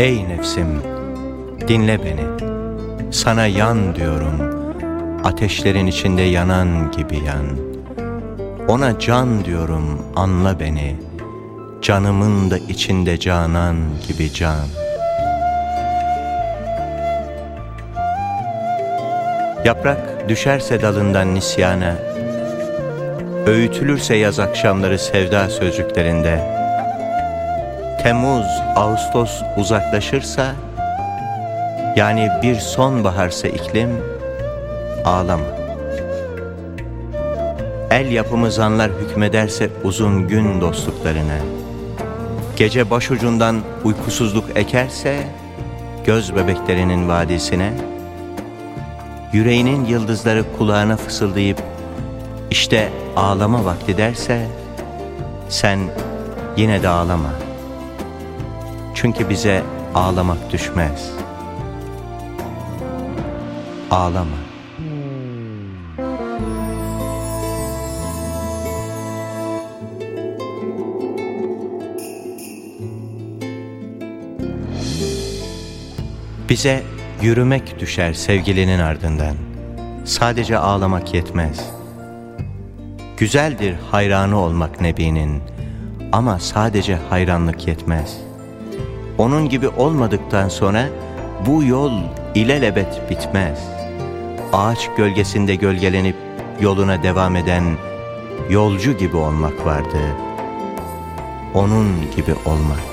Ey nefsim, dinle beni. Sana yan diyorum, ateşlerin içinde yanan gibi yan. Ona can diyorum, anla beni. Canımın da içinde canan gibi can. Yaprak düşerse dalından nisyana, Öğütülürse yaz akşamları sevda sözcüklerinde, Temmuz, Ağustos uzaklaşırsa, yani bir sonbaharsa iklim, ağlama. El yapımı zanlar hükmederse uzun gün dostluklarına, gece başucundan uykusuzluk ekerse, göz bebeklerinin vadisine, yüreğinin yıldızları kulağına fısıldayıp, işte ağlama vakti derse, sen yine de ağlama.'' Çünkü bize ağlamak düşmez. Ağlama. Bize yürümek düşer sevgilinin ardından. Sadece ağlamak yetmez. Güzeldir hayranı olmak Nebi'nin ama sadece hayranlık yetmez.'' Onun gibi olmadıktan sonra bu yol ilelebet bitmez. Ağaç gölgesinde gölgelenip yoluna devam eden yolcu gibi olmak vardı. Onun gibi olmak.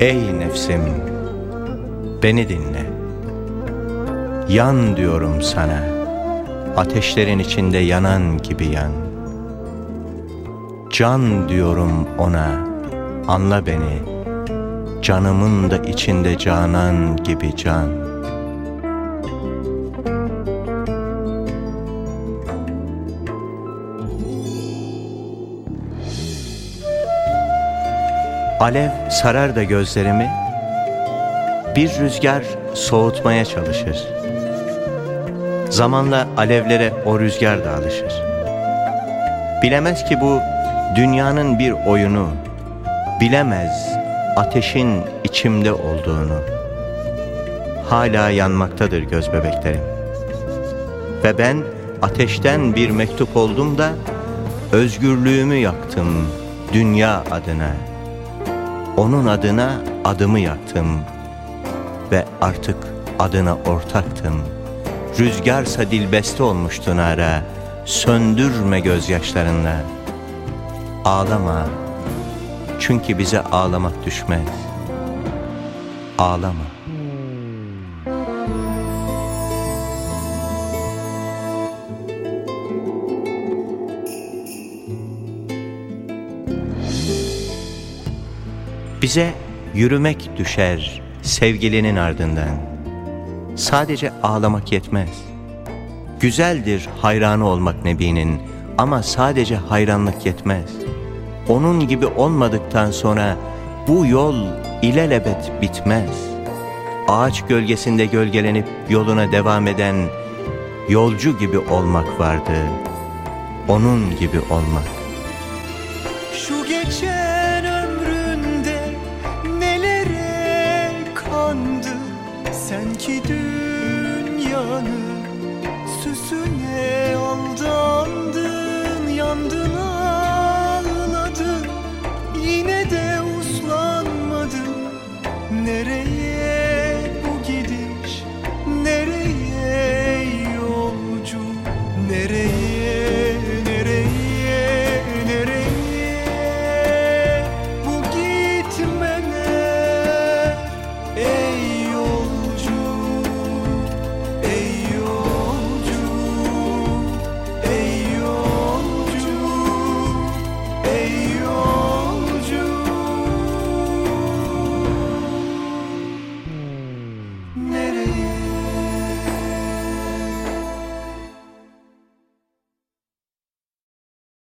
Ey nefsim, beni dinle. Yan diyorum sana, ateşlerin içinde yanan gibi yan. Can diyorum ona, anla beni, canımın da içinde canan gibi can.'' Alev sarar da gözlerimi, bir rüzgar soğutmaya çalışır. Zamanla alevlere o rüzgar da alışır. Bilemez ki bu dünyanın bir oyunu, bilemez ateşin içimde olduğunu. Hala yanmaktadır göz bebeklerim. Ve ben ateşten bir mektup oldum da özgürlüğümü yaktım dünya adına.'' Onun adına adımı yaktım ve artık adına ortaktım. Rüzgarsa dilbeste olmuştu nara, söndürme gözyaşlarınla. Ağlama, çünkü bize ağlamak düşmez. Ağlama. Bize yürümek düşer sevgilinin ardından. Sadece ağlamak yetmez. Güzeldir hayranı olmak Nebi'nin ama sadece hayranlık yetmez. Onun gibi olmadıktan sonra bu yol ilelebet bitmez. Ağaç gölgesinde gölgelenip yoluna devam eden yolcu gibi olmak vardı. Onun gibi olmak. ki dünyanın süsüne aldandın Yandın ağladın. Yine de uslanmadın. Nereye bu gidiş? Nereye yolcu? Nereye